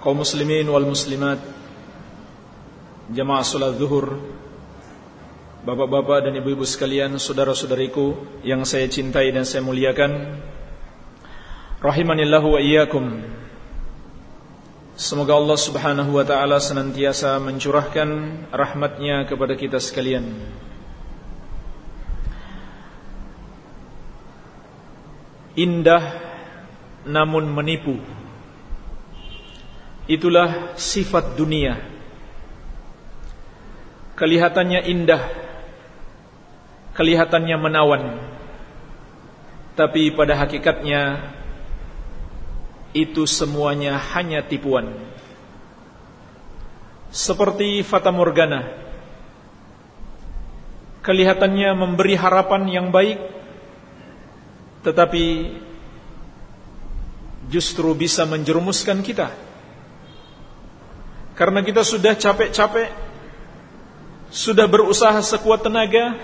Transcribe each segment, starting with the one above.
kaum muslimin wal muslimat jamaah salat zuhur Bapak-bapak dan ibu-ibu sekalian saudara-saudariku yang saya cintai dan saya muliakan rahimanillahu wa iyyakum. Semoga Allah Subhanahu wa taala senantiasa mencurahkan rahmatnya kepada kita sekalian. Indah namun menipu Itulah sifat dunia. Kelihatannya indah Kelihatannya menawan. Tapi pada hakikatnya Itu semuanya hanya tipuan. Seperti Fata Morgana. Kelihatannya memberi harapan yang baik Tetapi Justru bisa menjerumuskan kita karena kita sudah capek-capek Sudah berusaha sekuat tenaga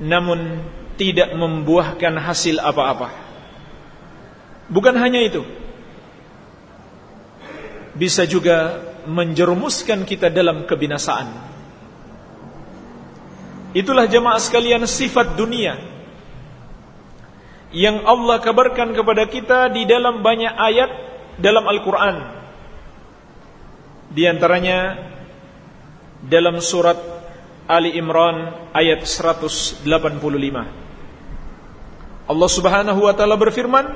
Namun tidak membuahkan hasil apa-apa. Bukan hanya itu Bisa juga menjerumuskan kita dalam kebinasaan. Itulah jemaah sekalian sifat dunia Yang Allah kabarkan kepada kita di dalam banyak ayat dalam Al-Quran di antaranya dalam surat Ali Imran ayat 185. Allah Subhanahu wa taala berfirman,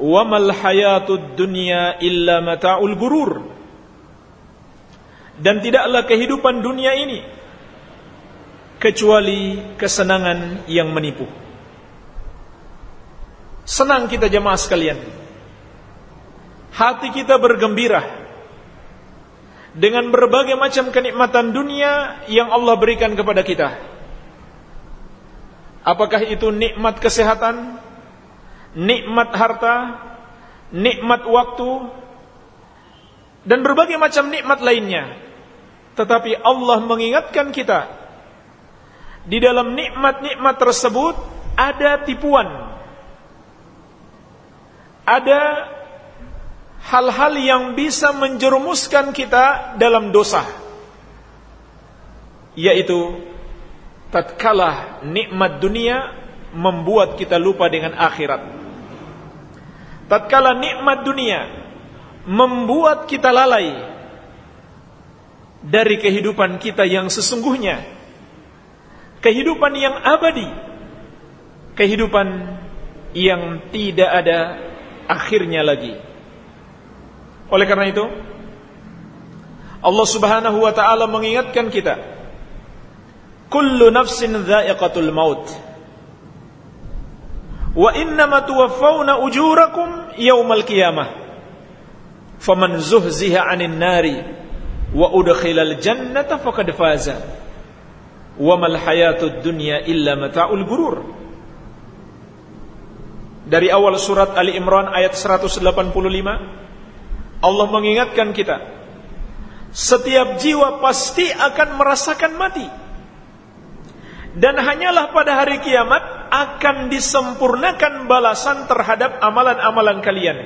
"Wa mal hayatud dunya illa mata'ul gurur." Dan tidaklah kehidupan dunia ini kecuali kesenangan yang menipu. Senang kita jemaah sekalian. Hati kita bergembira dengan berbagai macam kenikmatan dunia yang Allah berikan kepada kita. Apakah itu nikmat kesehatan, nikmat harta, nikmat waktu, dan berbagai macam nikmat lainnya. Tetapi Allah mengingatkan kita di dalam nikmat-nikmat tersebut ada tipuan. Ada hal-hal yang bisa menjerumuskan kita dalam dosa. Yaitu tatkala nikmat dunia membuat kita lupa dengan akhirat. Tatkala nikmat dunia membuat kita lalai dari kehidupan kita yang sesungguhnya. Kehidupan yang abadi. Kehidupan yang tidak ada akhirnya lagi oleh karena itu Allah Subhanahu wa taala mengingatkan kita Kullu nafsin dha'iqatul maut. Wa innama tuwaffawna ujurakum yawmal qiyamah. Faman zuhziha 'anil nari wa udkhilal jannata faqad faza. Wa mal hayatud dunya illa mata'ul gurur. Dari awal surat Ali Imran ayat 185 Allah mengingatkan kita Setiap jiwa pasti akan merasakan mati. Dan hanyalah pada hari kiamat Akan disempurnakan balasan terhadap amalan-amalan kalian.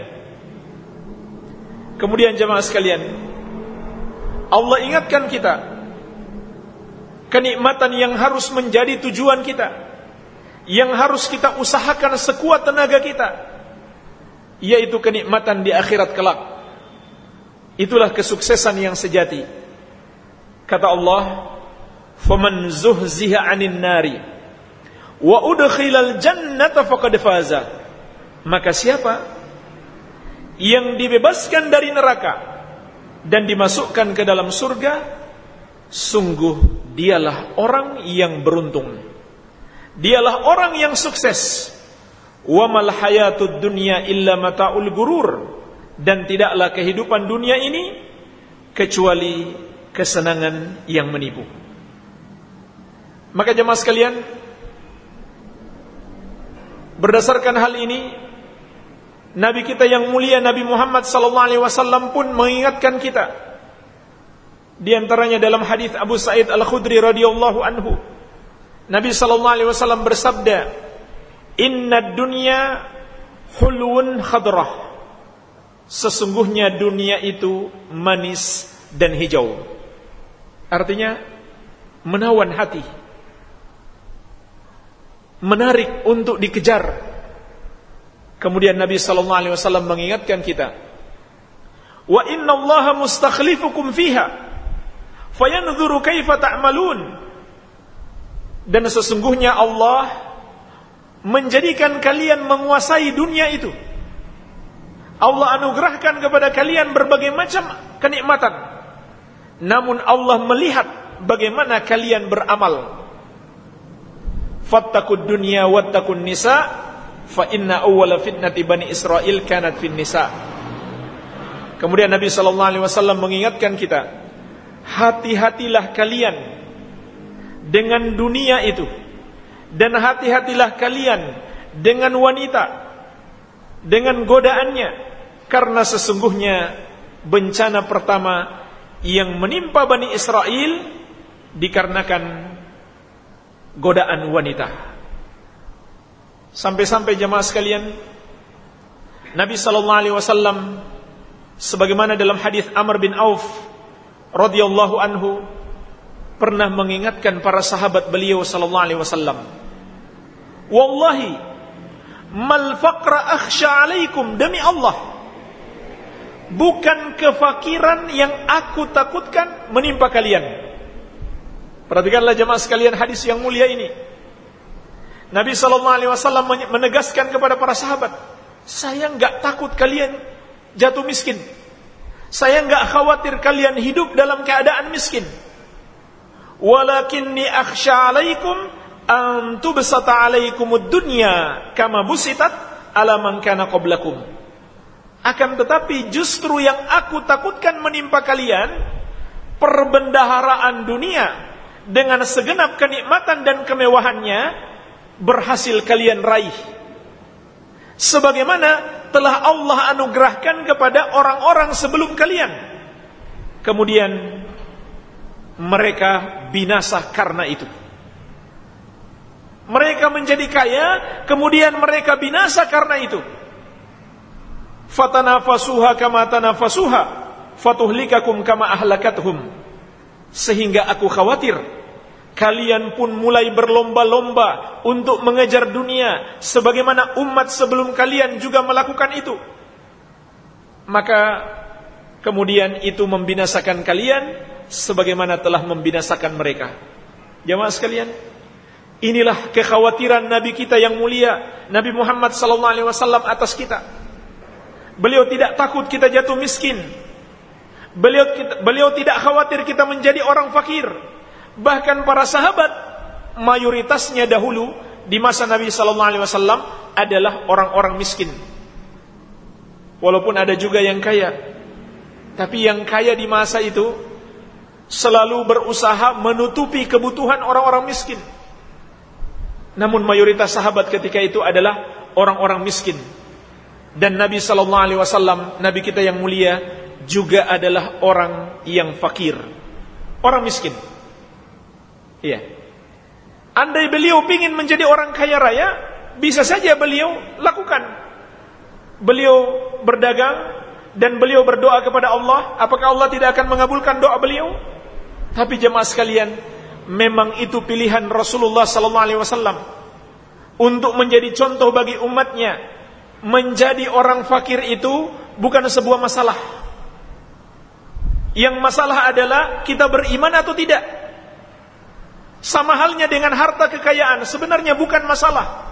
Kemudian jemaah sekalian Allah ingatkan kita Kenikmatan yang harus menjadi tujuan kita Yang harus kita usahakan sekuat tenaga kita Yaitu kenikmatan di akhirat kelak Itulah kesuksesan yang sejati. Kata Allah, "Faman zuhziha 'anil nari wa udkhilal jannata faqad faza." Maka siapa yang dibebaskan dari neraka dan dimasukkan ke dalam surga, sungguh dialah orang yang beruntung. Dialah orang yang sukses. Wa mal hayatud dunya illa mata'ul gurur dan tidaklah kehidupan dunia ini kecuali kesenangan yang menipu. Maka jemaah sekalian, berdasarkan hal ini, Nabi kita yang mulia Nabi Muhammad sallallahu alaihi wasallam pun mengingatkan kita. Di antaranya dalam hadis Abu Sa'id Al-Khudri radhiyallahu anhu, Nabi sallallahu alaihi wasallam bersabda, "Inna dunya hulwun khadrah." Sesungguhnya dunia itu manis dan hijau. Artinya menawan hati. Menarik untuk dikejar. Kemudian Nabi sallallahu alaihi wasallam mengingatkan kita, "Wa inna mustakhlifukum fiha, fayanzuru kaifa ta'malun." Dan sesungguhnya Allah menjadikan kalian menguasai dunia itu. Allah anugerahkan kepada kalian berbagai macam kenikmatan. Namun Allah melihat bagaimana kalian beramal. Fattakud dunya wattakun nisa fa inna awwala fitnati bani Israel kanat fin nisa. Kemudian Nabi sallallahu alaihi wasallam mengingatkan kita, hati-hatilah kalian dengan dunia itu dan hati-hatilah kalian dengan wanita dengan godaannya karena sesungguhnya bencana pertama yang menimpa Bani Israel dikarenakan godaan wanita. Sampai-sampai jemaah sekalian, Nabi sallallahu alaihi wasallam sebagaimana dalam hadis Amr bin Auf radhiyallahu anhu pernah mengingatkan para sahabat beliau sallallahu alaihi wasallam, "Wallahi mal faqra akhsha alaikum demi Allah bukan kefakiran yang aku takutkan menimpa kalian. Perhatikanlah jemaah sekalian hadis yang mulia ini. Nabi sallallahu alaihi wasallam menegaskan kepada para sahabat, saya enggak takut kalian jatuh miskin. Saya enggak khawatir kalian hidup dalam keadaan miskin. Walakinni akhsha alaikum an alaikumud dunya kama busitat ala man qablakum. Akan tetapi justru yang aku takutkan menimpa kalian perbendaharaan dunia dengan segenap kenikmatan dan kemewahannya berhasil kalian raih. Sebagaimana telah Allah anugerahkan kepada orang-orang sebelum kalian. Kemudian mereka binasa karena itu. Mereka menjadi kaya, kemudian mereka binasa karena itu fatanafasuha kama tanafasuha. Fatuhlikakum kama ahlakathum. Sehingga aku khawatir kalian pun mulai berlomba-lomba untuk mengejar dunia sebagaimana umat sebelum kalian juga melakukan itu. Maka kemudian itu membinasakan kalian sebagaimana telah membinasakan mereka. Jamaah sekalian inilah kekhawatiran nabi kita yang mulia Nabi Muhammad sallallahu alaihi wasallam atas kita Beliau tidak takut kita jatuh miskin. Beliau beliau tidak khawatir kita menjadi orang fakir. Bahkan para sahabat mayoritasnya dahulu di masa Nabi sallallahu alaihi wasallam adalah orang-orang miskin. Walaupun ada juga yang kaya. Tapi yang kaya di masa itu selalu berusaha menutupi kebutuhan orang-orang miskin. Namun mayoritas sahabat ketika itu adalah orang-orang miskin dan Nabi sallallahu alaihi wasallam nabi kita yang mulia juga adalah orang yang fakir. Orang miskin. Iya. Andai beliau ingin menjadi orang kaya raya bisa saja beliau lakukan. Beliau berdagang dan beliau berdoa kepada Allah apakah Allah tidak akan mengabulkan doa beliau? Tapi jemaah sekalian memang itu pilihan Rasulullah sallallahu alaihi wasallam untuk menjadi contoh bagi umatnya menjadi orang fakir itu bukan sebuah masalah. Yang masalah adalah kita beriman atau tidak. Sama halnya dengan harta kekayaan, sebenarnya bukan masalah.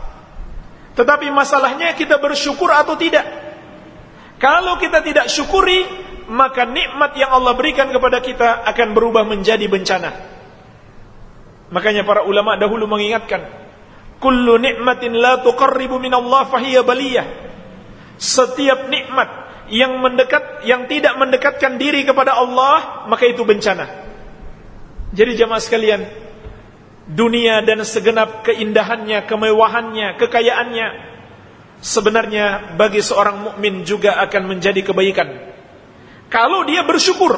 Tetapi masalahnya kita bersyukur atau tidak. Kalau kita tidak syukuri, maka nikmat yang Allah berikan kepada kita akan berubah menjadi bencana. Makanya para ulama dahulu mengingatkan, kullu nikmatin la tuqarribu min Allah fahiya baliyah. Setiap nikmat yang mendekat yang tidak mendekatkan diri kepada Allah, maka itu bencana. Jadi jemaah sekalian, dunia dan segenap keindahannya, kemewahannya, kekayaannya sebenarnya bagi seorang mukmin juga akan menjadi kebaikan. Kalau dia bersyukur,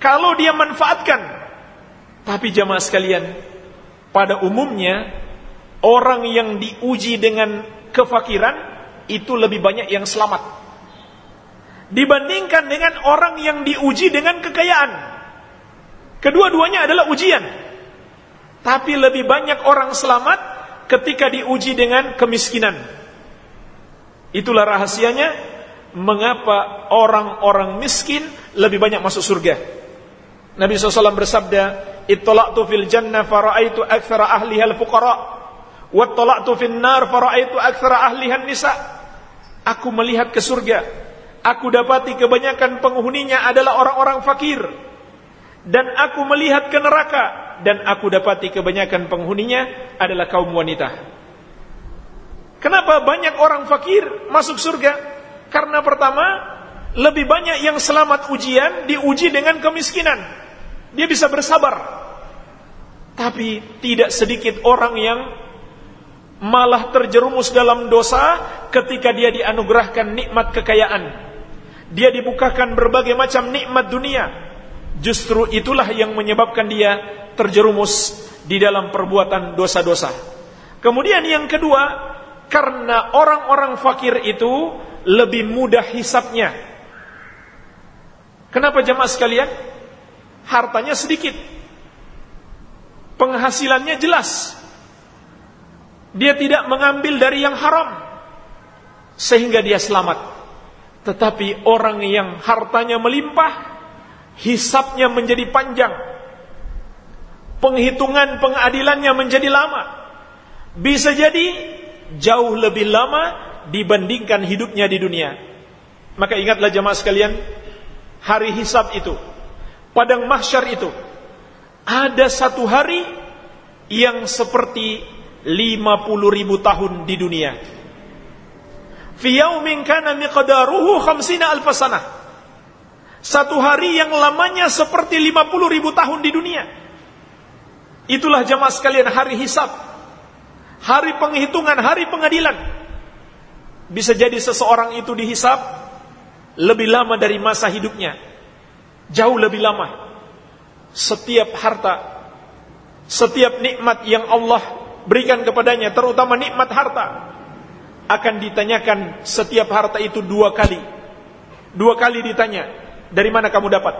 kalau dia manfaatkan. Tapi jemaah sekalian, pada umumnya orang yang diuji dengan kefakiran itu lebih banyak yang selamat dibandingkan dengan orang yang diuji dengan kekayaan. Kedua-duanya adalah ujian. Tapi lebih banyak orang selamat ketika diuji dengan kemiskinan. Itulah rahasianya mengapa orang-orang miskin lebih banyak masuk surga. Nabi SAW bersabda, "Ittala'tu fil jannah fara'aitu aktsara ahliha al-fuqara, wa ittala'tu fil nar fara'aitu aktsara ahliha nisa Aku melihat ke surga. Aku dapati kebanyakan penghuninya adalah orang-orang fakir. Dan aku melihat ke neraka. Dan aku dapati kebanyakan penghuninya adalah kaum wanita. Kenapa banyak orang fakir masuk surga? Karena pertama, lebih banyak yang selamat ujian diuji dengan kemiskinan. Dia bisa bersabar. Tapi tidak sedikit orang yang malah terjerumus dalam dosa ketika dia dianugerahkan nikmat kekayaan. Dia dibukakan berbagai macam nikmat dunia. Justru itulah yang menyebabkan dia terjerumus di dalam perbuatan dosa-dosa. Kemudian yang kedua, karena orang-orang fakir itu lebih mudah hisapnya. Kenapa jemaah sekalian? Hartanya sedikit. Penghasilannya jelas dia tidak mengambil dari yang haram sehingga dia selamat. Tetapi orang yang hartanya melimpah, hisapnya menjadi panjang. Penghitungan pengadilannya menjadi lama. Bisa jadi jauh lebih lama dibandingkan hidupnya di dunia. Maka ingatlah jemaah sekalian, hari hisab itu, padang mahsyar itu, ada satu hari yang seperti 50 ribu tahun di dunia. Fi yaumin kana miqdaruhu khamsina alfasanah. Satu hari yang lamanya seperti 50 ribu tahun di dunia. Itulah jamaah sekalian hari hisab. Hari penghitungan, hari pengadilan. Bisa jadi seseorang itu dihisab lebih lama dari masa hidupnya. Jauh lebih lama. Setiap harta, setiap nikmat yang Allah berikan kepadanya terutama nikmat harta. Akan ditanyakan setiap harta itu dua kali. Dua kali ditanya dari mana kamu dapat?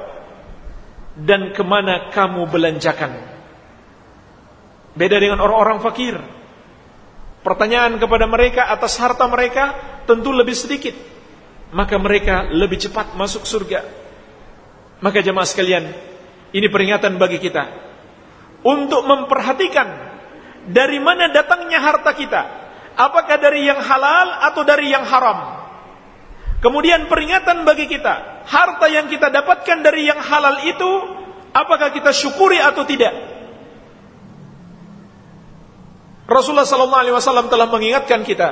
Dan ke mana kamu belanjakan? Beda dengan orang-orang fakir. Pertanyaan kepada mereka atas harta mereka tentu lebih sedikit. Maka mereka lebih cepat masuk surga. Maka jemaah sekalian ini peringatan bagi kita. Untuk memperhatikan dari mana datangnya harta kita? Apakah dari yang halal atau dari yang haram? Kemudian peringatan bagi kita, harta yang kita dapatkan dari yang halal itu, apakah kita syukuri atau tidak? Rasulullah sallallahu alaihi wasallam telah mengingatkan kita,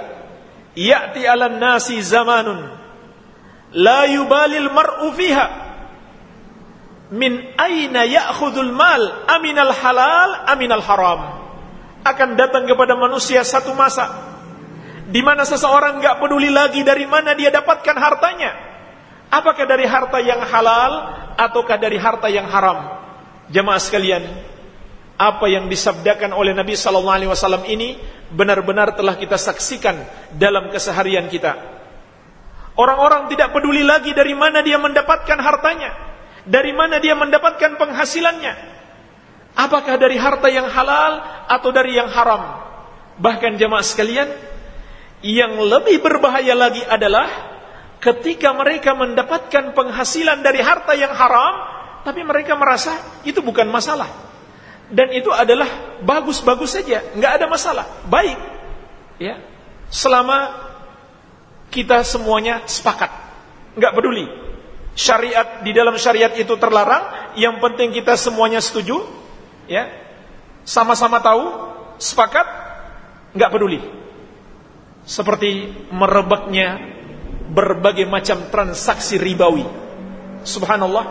ya'ti 'alan nasi zamanun la yubalil mar'u min aina ya'khudul mal aminal halal aminal haram akan datang kepada manusia satu masa di mana seseorang nggak peduli lagi dari mana dia dapatkan hartanya. Apakah dari harta yang halal ataukah dari harta yang haram? Jemaah sekalian, apa yang disabdakan oleh Nabi sallallahu alaihi wasallam ini benar-benar telah kita saksikan dalam keseharian kita. Orang-orang tidak peduli lagi dari mana dia mendapatkan hartanya, dari mana dia mendapatkan penghasilannya. Apakah dari harta yang halal atau dari yang haram? Bahkan jemaah sekalian, yang lebih berbahaya lagi adalah ketika mereka mendapatkan penghasilan dari harta yang haram, tapi mereka merasa itu bukan masalah. Dan itu adalah bagus-bagus saja, nggak ada masalah, baik. Ya, selama kita semuanya sepakat, nggak peduli. Syariat di dalam syariat itu terlarang, yang penting kita semuanya setuju, ya sama-sama tahu sepakat nggak peduli seperti merebaknya berbagai macam transaksi ribawi. Subhanallah,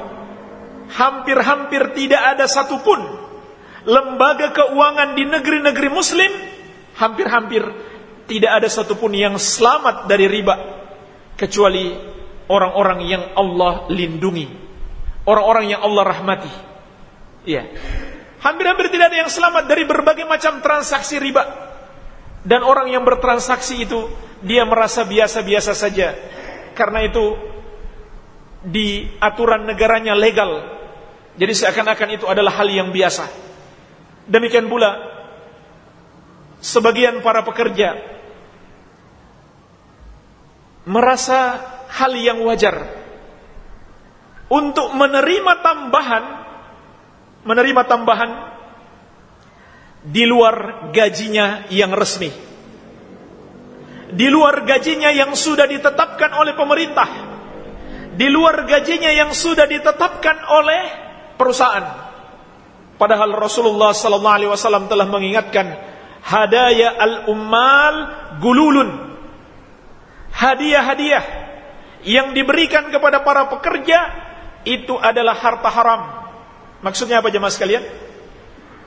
hampir-hampir tidak ada satupun lembaga keuangan di negeri-negeri muslim, hampir-hampir tidak ada satupun yang selamat dari riba, kecuali orang-orang yang Allah lindungi, orang-orang yang Allah rahmati. Iya. Hampir-hampir tidak ada yang selamat dari berbagai macam transaksi riba. Dan orang yang bertransaksi itu dia merasa biasa-biasa saja. Karena itu di aturan negaranya legal. Jadi seakan-akan itu adalah hal yang biasa. Demikian pula sebagian para pekerja merasa hal yang wajar untuk menerima tambahan menerima tambahan di luar gajinya yang resmi. Di luar gajinya yang sudah ditetapkan oleh pemerintah. Di luar gajinya yang sudah ditetapkan oleh perusahaan. Padahal Rasulullah sallallahu alaihi wasallam telah mengingatkan hadaya al-ummal gululun. Hadiah-hadiah yang diberikan kepada para pekerja itu adalah harta haram. Maksudnya apa jemaah sekalian?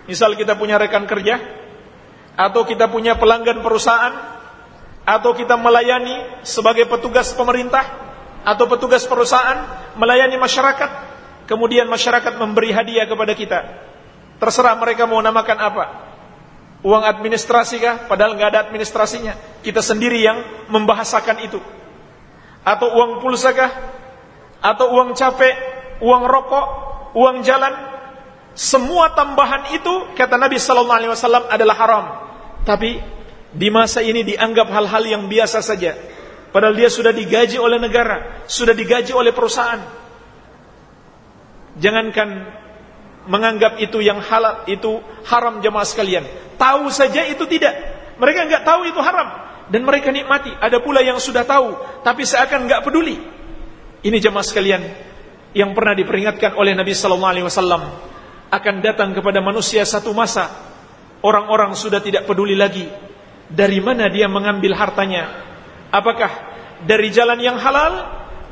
Misal kita punya rekan kerja atau kita punya pelanggan perusahaan atau kita melayani sebagai petugas pemerintah atau petugas perusahaan melayani masyarakat kemudian masyarakat memberi hadiah kepada kita. Terserah mereka mau namakan apa. Uang administrasi kah? Padahal nggak ada administrasinya. Kita sendiri yang membahasakan itu. Atau uang pulsa kah? Atau uang capek uang rokok uang jalan semua tambahan itu kata Nabi sallallahu alaihi wasallam adalah haram. Tapi di masa ini dianggap hal-hal yang biasa saja. Padahal dia sudah digaji oleh negara, sudah digaji oleh perusahaan. Jangankan menganggap itu yang halal, itu haram jemaah sekalian. Tahu saja itu tidak. Mereka enggak tahu itu haram dan mereka nikmati. Ada pula yang sudah tahu tapi seakan enggak peduli. Ini jemaah sekalian yang pernah diperingatkan oleh Nabi sallallahu alaihi wasallam akan datang kepada manusia satu masa orang-orang sudah tidak peduli lagi dari mana dia mengambil hartanya. Apakah dari jalan yang halal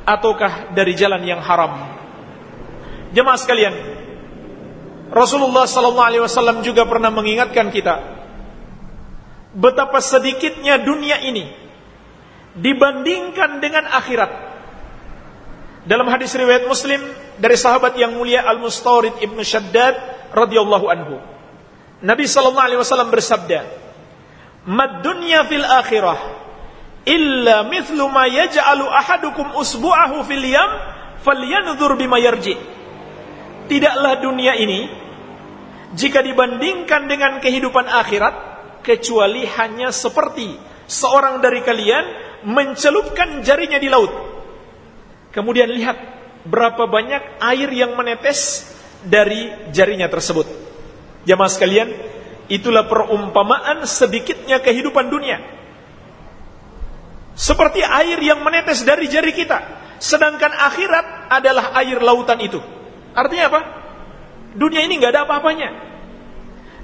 ataukah dari jalan yang haram? Jemaah sekalian Rasulullah sallallahu alaihi wasallam juga pernah mengingatkan kita betapa sedikitnya dunia ini dibandingkan dengan akhirat dalam hadis riwayat Muslim dari sahabat yang mulia Al-Mustawrid Ibn Shaddad radhiyallahu anhu. Nabi sallallahu alaihi wasallam bersabda, "Mad dunya fil akhirah illa mithlu ma yaj'alu ahadukum usbu'ahu fil yam falyanzur bima yarji." Tidaklah dunia ini jika dibandingkan dengan kehidupan akhirat kecuali hanya seperti seorang dari kalian mencelupkan jarinya di laut Kemudian lihat berapa banyak air yang menetes dari jarinya tersebut. Jamaah sekalian, itulah perumpamaan sedikitnya kehidupan dunia. Seperti air yang menetes dari jari kita. Sedangkan akhirat adalah air lautan itu. Artinya apa? Dunia ini nggak ada apa-apanya.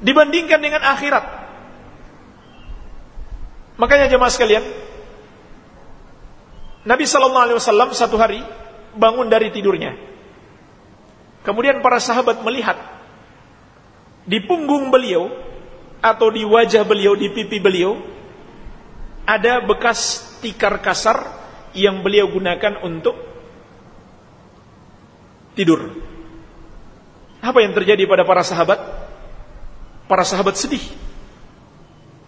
Dibandingkan dengan akhirat. Makanya jemaah sekalian, Nabi Shallallahu Alaihi Wasallam satu hari bangun dari tidurnya. Kemudian para sahabat melihat di punggung beliau atau di wajah beliau, di pipi beliau ada bekas tikar kasar yang beliau gunakan untuk tidur. Apa yang terjadi pada para sahabat? Para sahabat sedih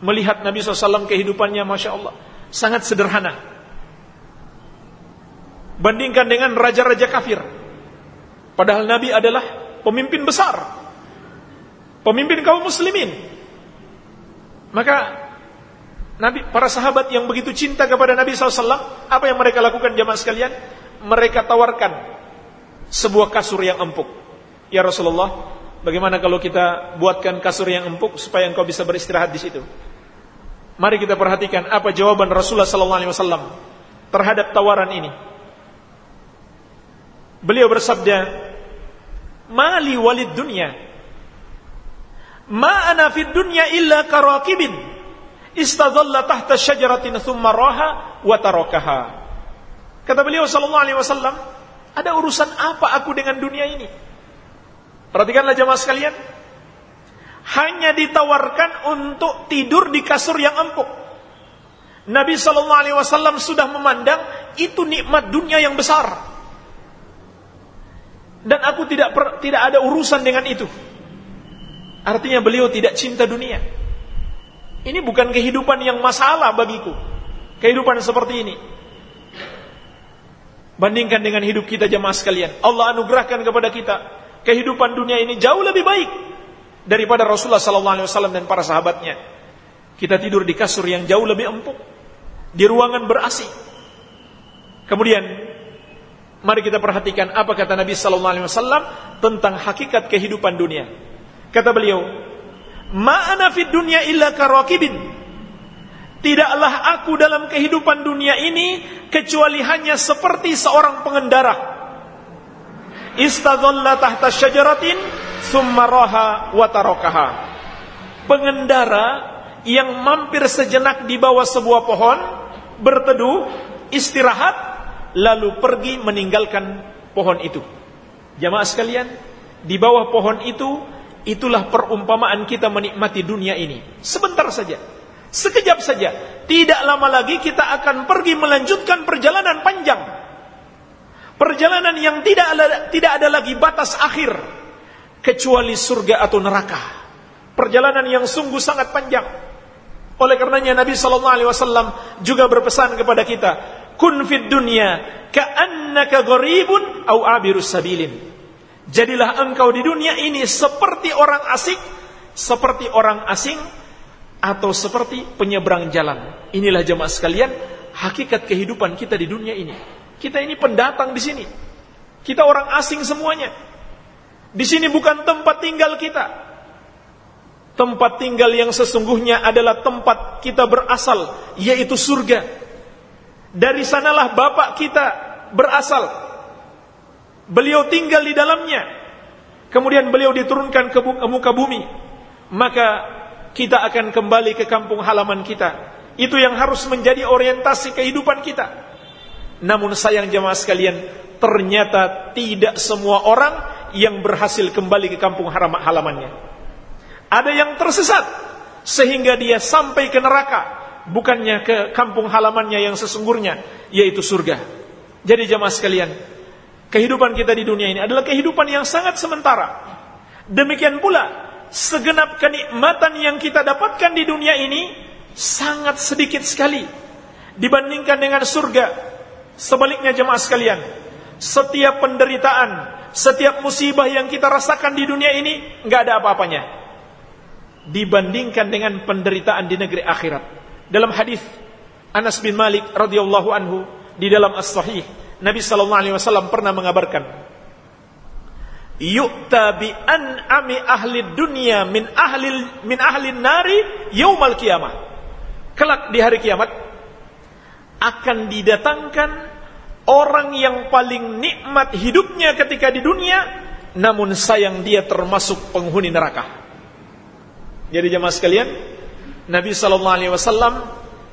melihat Nabi SAW kehidupannya, masya Allah, sangat sederhana bandingkan dengan raja-raja kafir. Padahal Nabi adalah pemimpin besar. Pemimpin kaum muslimin. Maka Nabi, para sahabat yang begitu cinta kepada Nabi SAW, apa yang mereka lakukan jamaah sekalian? Mereka tawarkan sebuah kasur yang empuk. Ya Rasulullah, bagaimana kalau kita buatkan kasur yang empuk supaya engkau bisa beristirahat di situ? Mari kita perhatikan apa jawaban Rasulullah SAW terhadap tawaran ini. Beliau bersabda, "Mali walid dunya. Ma fid dunya illa karakibin istadalla tahta syajaratin thumma raha wa tarakaha." Kata beliau sallallahu alaihi wasallam, ada urusan apa aku dengan dunia ini? Perhatikanlah jemaah sekalian. Hanya ditawarkan untuk tidur di kasur yang empuk. Nabi sallallahu alaihi wasallam sudah memandang itu nikmat dunia yang besar. Dan aku tidak per, tidak ada urusan dengan itu. Artinya beliau tidak cinta dunia. Ini bukan kehidupan yang masalah bagiku. Kehidupan seperti ini. Bandingkan dengan hidup kita jemaah sekalian. Allah anugerahkan kepada kita kehidupan dunia ini jauh lebih baik daripada Rasulullah sallallahu alaihi wasallam dan para sahabatnya. Kita tidur di kasur yang jauh lebih empuk, di ruangan ber-AC. Kemudian mari kita perhatikan apa kata Nabi sallallahu alaihi wasallam tentang hakikat kehidupan dunia. Kata beliau, "Ma'ana fid dunya illa karakibin." Tidaklah aku dalam kehidupan dunia ini kecuali hanya seperti seorang pengendara. Istadhalla tahta syajaratin summa raha wa tarakaha. Pengendara yang mampir sejenak di bawah sebuah pohon, berteduh, istirahat, lalu pergi meninggalkan pohon itu. Jamaah sekalian, di bawah pohon itu, itulah perumpamaan kita menikmati dunia ini. Sebentar saja Sekejap saja, tidak lama lagi kita akan pergi melanjutkan perjalanan panjang. Perjalanan yang tidak ada, tidak ada lagi batas akhir kecuali surga atau neraka. Perjalanan yang sungguh sangat panjang. Oleh karenanya Nabi sallallahu alaihi wasallam juga berpesan kepada kita, "Kun fid dunya ka'annaka gharibun aw abirus sabilin." Jadilah engkau di dunia ini seperti orang asing, seperti orang asing atau seperti penyeberang jalan. Inilah jemaah sekalian, hakikat kehidupan kita di dunia ini. Kita ini pendatang di sini. Kita orang asing semuanya. Di sini bukan tempat tinggal kita. Tempat tinggal yang sesungguhnya adalah tempat kita berasal, yaitu surga. Dari sanalah bapak kita berasal. Beliau tinggal di dalamnya. Kemudian beliau diturunkan ke muka bumi. Maka kita akan kembali ke kampung halaman kita. Itu yang harus menjadi orientasi kehidupan kita. Namun sayang jemaah sekalian, ternyata tidak semua orang yang berhasil kembali ke kampung halamannya. Ada yang tersesat sehingga dia sampai ke neraka, bukannya ke kampung halamannya yang sesungguhnya, yaitu surga. Jadi jemaah sekalian, kehidupan kita di dunia ini adalah kehidupan yang sangat sementara. Demikian pula segenap kenikmatan yang kita dapatkan di dunia ini sangat sedikit sekali dibandingkan dengan surga. Sebaliknya jemaah sekalian, setiap penderitaan, setiap musibah yang kita rasakan di dunia ini nggak ada apa-apanya dibandingkan dengan penderitaan di negeri akhirat. Dalam hadis Anas bin Malik radhiyallahu anhu di dalam As-Sahih, Nabi sallallahu alaihi wasallam pernah mengabarkan yu'ta bi an'ami ahli dunia min ahli min ahli nari yaumal kiamah. Kelak di hari kiamat akan didatangkan orang yang paling nikmat hidupnya ketika di dunia namun sayang dia termasuk penghuni neraka. Jadi jemaah sekalian, Nabi sallallahu alaihi wasallam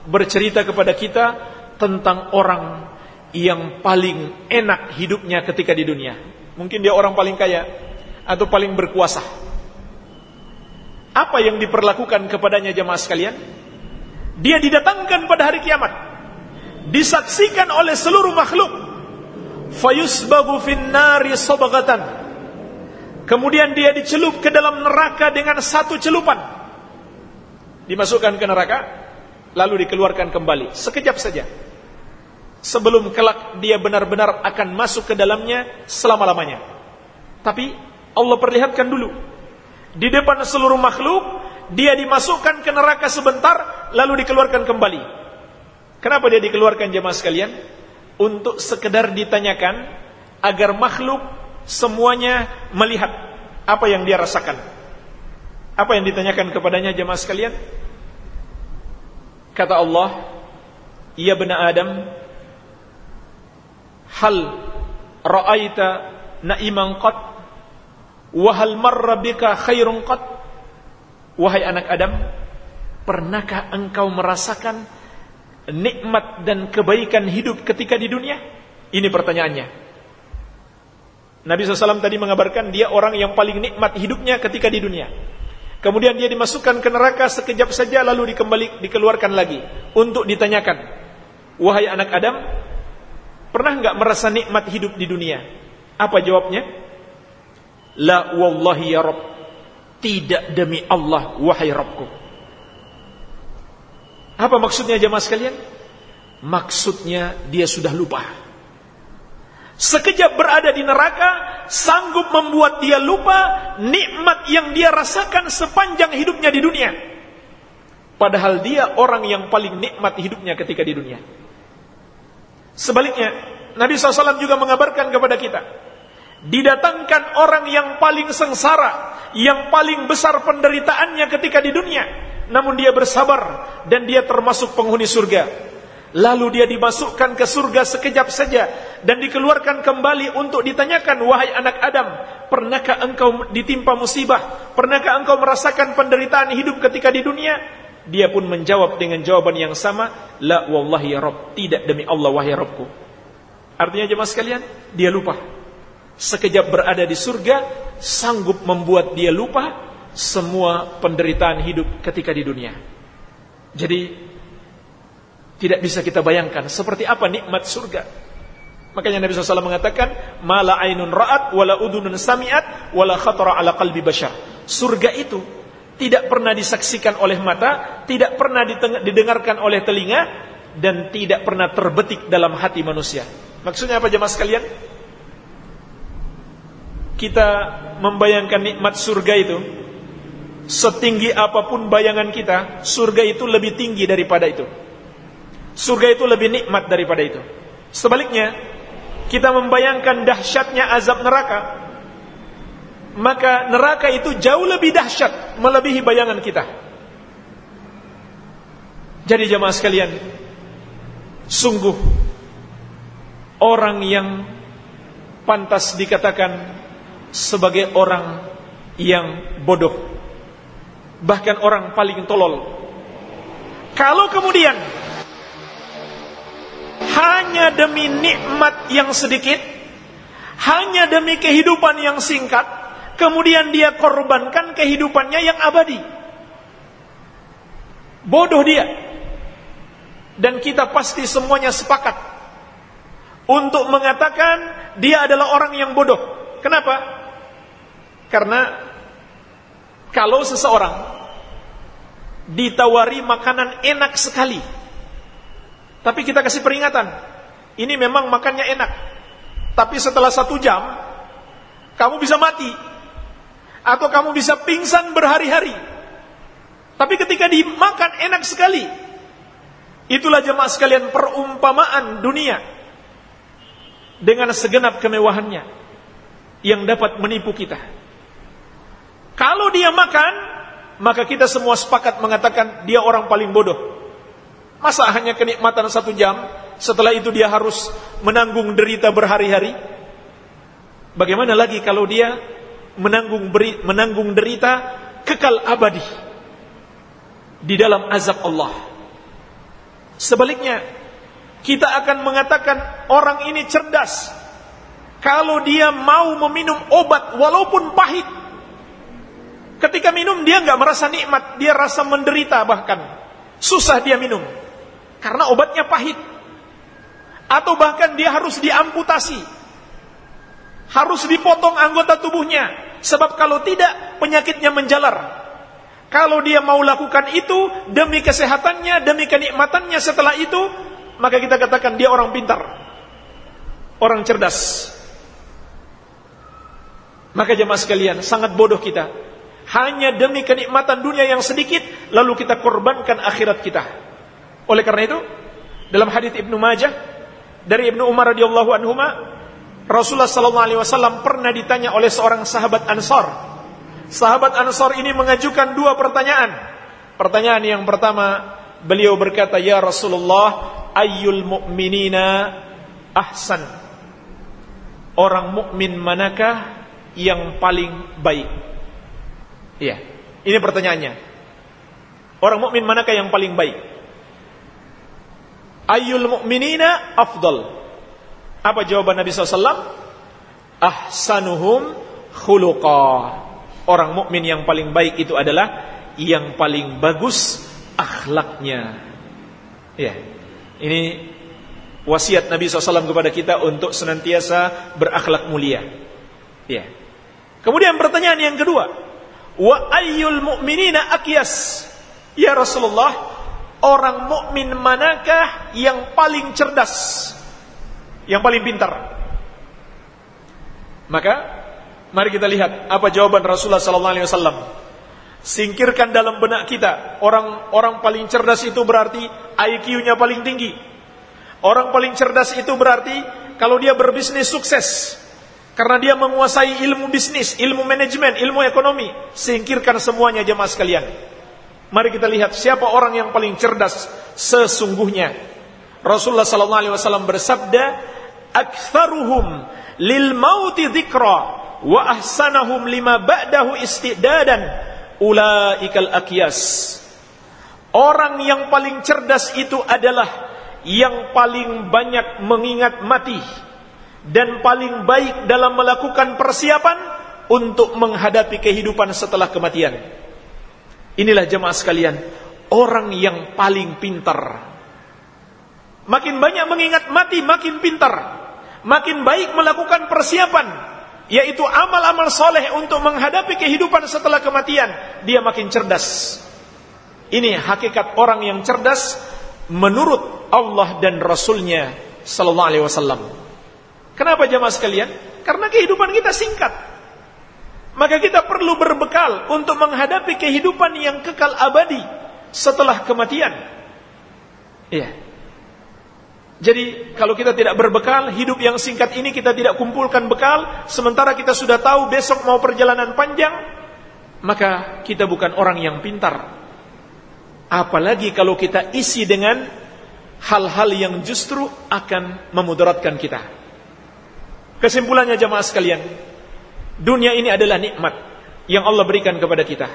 bercerita kepada kita tentang orang yang paling enak hidupnya ketika di dunia. Mungkin dia orang paling kaya atau paling berkuasa. Apa yang diperlakukan kepadanya jemaah sekalian? Dia didatangkan pada hari kiamat. Disaksikan oleh seluruh makhluk. Fayusbagu finnari. Kemudian dia dicelup ke dalam neraka dengan satu celupan. Dimasukkan ke neraka, lalu dikeluarkan kembali. Sekejap saja sebelum kelak dia benar-benar akan masuk ke dalamnya selama-lamanya. Tapi Allah perlihatkan dulu di depan seluruh makhluk dia dimasukkan ke neraka sebentar lalu dikeluarkan kembali. Kenapa dia dikeluarkan jemaah sekalian? Untuk sekedar ditanyakan agar makhluk semuanya melihat apa yang dia rasakan. Apa yang ditanyakan kepadanya jemaah sekalian? Kata Allah, "Ya benar Adam, hal ra'aita na'iman qat wa hal marra bika khairun qat wahai anak Adam pernahkah engkau merasakan nikmat dan kebaikan hidup ketika di dunia Ini pertanyaannya. Nabi SAW tadi mengabarkan dia orang yang paling nikmat hidupnya ketika di dunia. Kemudian dia dimasukkan ke neraka sekejap saja lalu dikembali dikeluarkan lagi untuk ditanyakan, wahai anak Adam, pernah nggak merasa nikmat hidup di dunia? Apa jawabnya? La wallahi ya Rabb. Tidak demi Allah wahai Rabbku. Apa maksudnya jemaah sekalian? Maksudnya dia sudah lupa. Sekejap berada di neraka, sanggup membuat dia lupa nikmat yang dia rasakan sepanjang hidupnya di dunia. Padahal dia orang yang paling nikmat hidupnya ketika di dunia. Sebaliknya, Nabi SAW juga mengabarkan kepada kita, didatangkan orang yang paling sengsara, yang paling besar penderitaannya ketika di dunia, namun dia bersabar dan dia termasuk penghuni surga. Lalu dia dimasukkan ke surga sekejap saja dan dikeluarkan kembali untuk ditanyakan wahai anak Adam, pernahkah engkau ditimpa musibah? Pernahkah engkau merasakan penderitaan hidup ketika di dunia? Dia pun menjawab dengan jawaban yang sama, la wallahi ya Rabb, tidak demi Allah wahai Rabbku. Artinya jemaah sekalian, dia lupa sekejap berada di surga sanggup membuat dia lupa semua penderitaan hidup ketika di dunia. Jadi tidak bisa kita bayangkan seperti apa nikmat surga. Makanya Nabi SAW mengatakan, "Mala ainun ra'at wala udunun sami'at wala khatara ala qalbi bashar." Surga itu tidak pernah disaksikan oleh mata, tidak pernah didengarkan oleh telinga dan tidak pernah terbetik dalam hati manusia. Maksudnya apa jemaah sekalian? kita membayangkan nikmat surga itu setinggi apa pun bayangan kita, surga itu lebih tinggi daripada itu. Surga itu lebih nikmat daripada itu. Sebaliknya, kita membayangkan dahsyatnya azab neraka, maka neraka itu jauh lebih dahsyat melebihi bayangan kita. Jadi jemaah sekalian, sungguh orang yang pantas dikatakan sebagai orang yang bodoh bahkan orang paling tolol kalau kemudian hanya demi nikmat yang sedikit hanya demi kehidupan yang singkat kemudian dia korbankan kehidupannya yang abadi. Bodoh dia. Dan kita pasti semuanya sepakat untuk mengatakan dia adalah orang yang bodoh. Kenapa? Karena kalau seseorang ditawari makanan enak sekali, tapi kita kasih peringatan, ini memang makannya enak, tapi setelah satu jam kamu bisa mati, atau kamu bisa pingsan berhari-hari. Tapi ketika dimakan enak sekali, itulah jemaah sekalian perumpamaan dunia dengan segenap kemewahannya yang dapat menipu kita. Kalau dia makan, maka kita semua sepakat mengatakan dia orang paling bodoh. Masa hanya kenikmatan satu jam, setelah itu dia harus menanggung derita berhari-hari? Bagaimana lagi kalau dia menanggung beri, menanggung derita kekal abadi di dalam azab Allah? Sebaliknya, kita akan mengatakan orang ini cerdas kalau dia mau meminum obat walaupun pahit Ketika minum dia nggak merasa nikmat, dia rasa menderita bahkan. Susah dia minum. Karena obatnya pahit. Atau bahkan dia harus diamputasi. Harus dipotong anggota tubuhnya. Sebab kalau tidak penyakitnya menjalar. Kalau dia mau lakukan itu demi kesehatannya, demi kenikmatannya setelah itu, maka kita katakan dia orang pintar. Orang cerdas. Maka jemaah sekalian, sangat bodoh kita hanya demi kenikmatan dunia yang sedikit lalu kita korbankan akhirat kita. Oleh karena itu, dalam hadis Ibnu Majah dari Ibnu Umar radhiyallahu anhu Rasulullah sallallahu alaihi wasallam pernah ditanya oleh seorang sahabat Ansar. Sahabat Ansar ini mengajukan dua pertanyaan. Pertanyaan yang pertama, beliau berkata, "Ya Rasulullah, ayyul mu'minina ahsan?" Orang mukmin manakah yang paling baik? Iya. Ini pertanyaannya. Orang mukmin manakah yang paling baik? Ayyul mu'minina afdal? Apa jawaban Nabi SAW? Ahsanuhum khuluqa. Orang mukmin yang paling baik itu adalah yang paling bagus akhlaknya. Ya. Ini wasiat Nabi SAW kepada kita untuk senantiasa berakhlak mulia. Ya. Kemudian pertanyaan yang kedua, wa ayyul mu'minina akyas? Ya Rasulullah, orang mukmin manakah yang paling cerdas? Yang paling pintar? Maka mari kita lihat apa jawaban Rasulullah sallallahu alaihi wasallam. Singkirkan dalam benak kita orang-orang paling cerdas itu berarti IQ-nya paling tinggi. Orang paling cerdas itu berarti kalau dia berbisnis sukses. Karena dia menguasai ilmu bisnis, ilmu manajemen, ilmu ekonomi. Singkirkan semuanya jemaah sekalian. Mari kita lihat siapa orang yang paling cerdas sesungguhnya. Rasulullah sallallahu alaihi wasallam bersabda, "Aktsaruhum lil mauti dzikra wa ahsanahum lima ba'dahu istidadan." ulaikal akyas. Orang yang paling cerdas itu adalah yang paling banyak mengingat mati dan paling baik dalam melakukan persiapan untuk menghadapi kehidupan setelah kematian. Inilah jemaah sekalian, orang yang paling pintar. Makin banyak mengingat mati, makin pintar. Makin baik melakukan persiapan yaitu amal-amal soleh untuk menghadapi kehidupan setelah kematian, dia makin cerdas. Ini hakikat orang yang cerdas menurut Allah dan Rasulnya Sallallahu Alaihi Wasallam. Kenapa jamaah sekalian? Karena kehidupan kita singkat. Maka kita perlu berbekal untuk menghadapi kehidupan yang kekal abadi setelah kematian. Iya. Jadi kalau kita tidak berbekal, hidup yang singkat ini kita tidak kumpulkan bekal, sementara kita sudah tahu besok mau perjalanan panjang, maka kita bukan orang yang pintar. Apalagi kalau kita isi dengan hal-hal yang justru akan memudaratkan kita. Kesimpulannya jemaah sekalian, dunia ini adalah nikmat yang Allah berikan kepada kita.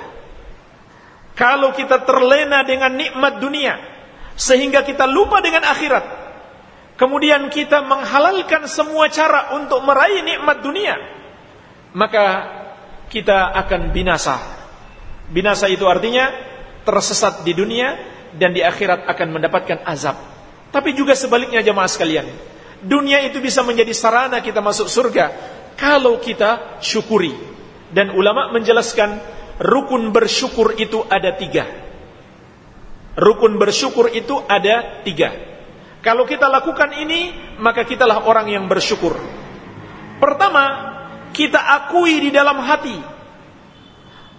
Kalau kita terlena dengan nikmat dunia, sehingga kita lupa dengan akhirat, kemudian kita menghalalkan semua cara untuk meraih nikmat dunia, maka kita akan binasa. Binasa itu artinya tersesat di dunia dan di akhirat akan mendapatkan azab. Tapi juga sebaliknya jemaah sekalian, dunia itu bisa menjadi sarana kita masuk surga kalau kita syukuri. Dan ulama menjelaskan rukun bersyukur itu ada tiga. Rukun bersyukur itu ada tiga. Kalau kita lakukan ini, maka kitalah orang yang bersyukur. Pertama, kita akui di dalam hati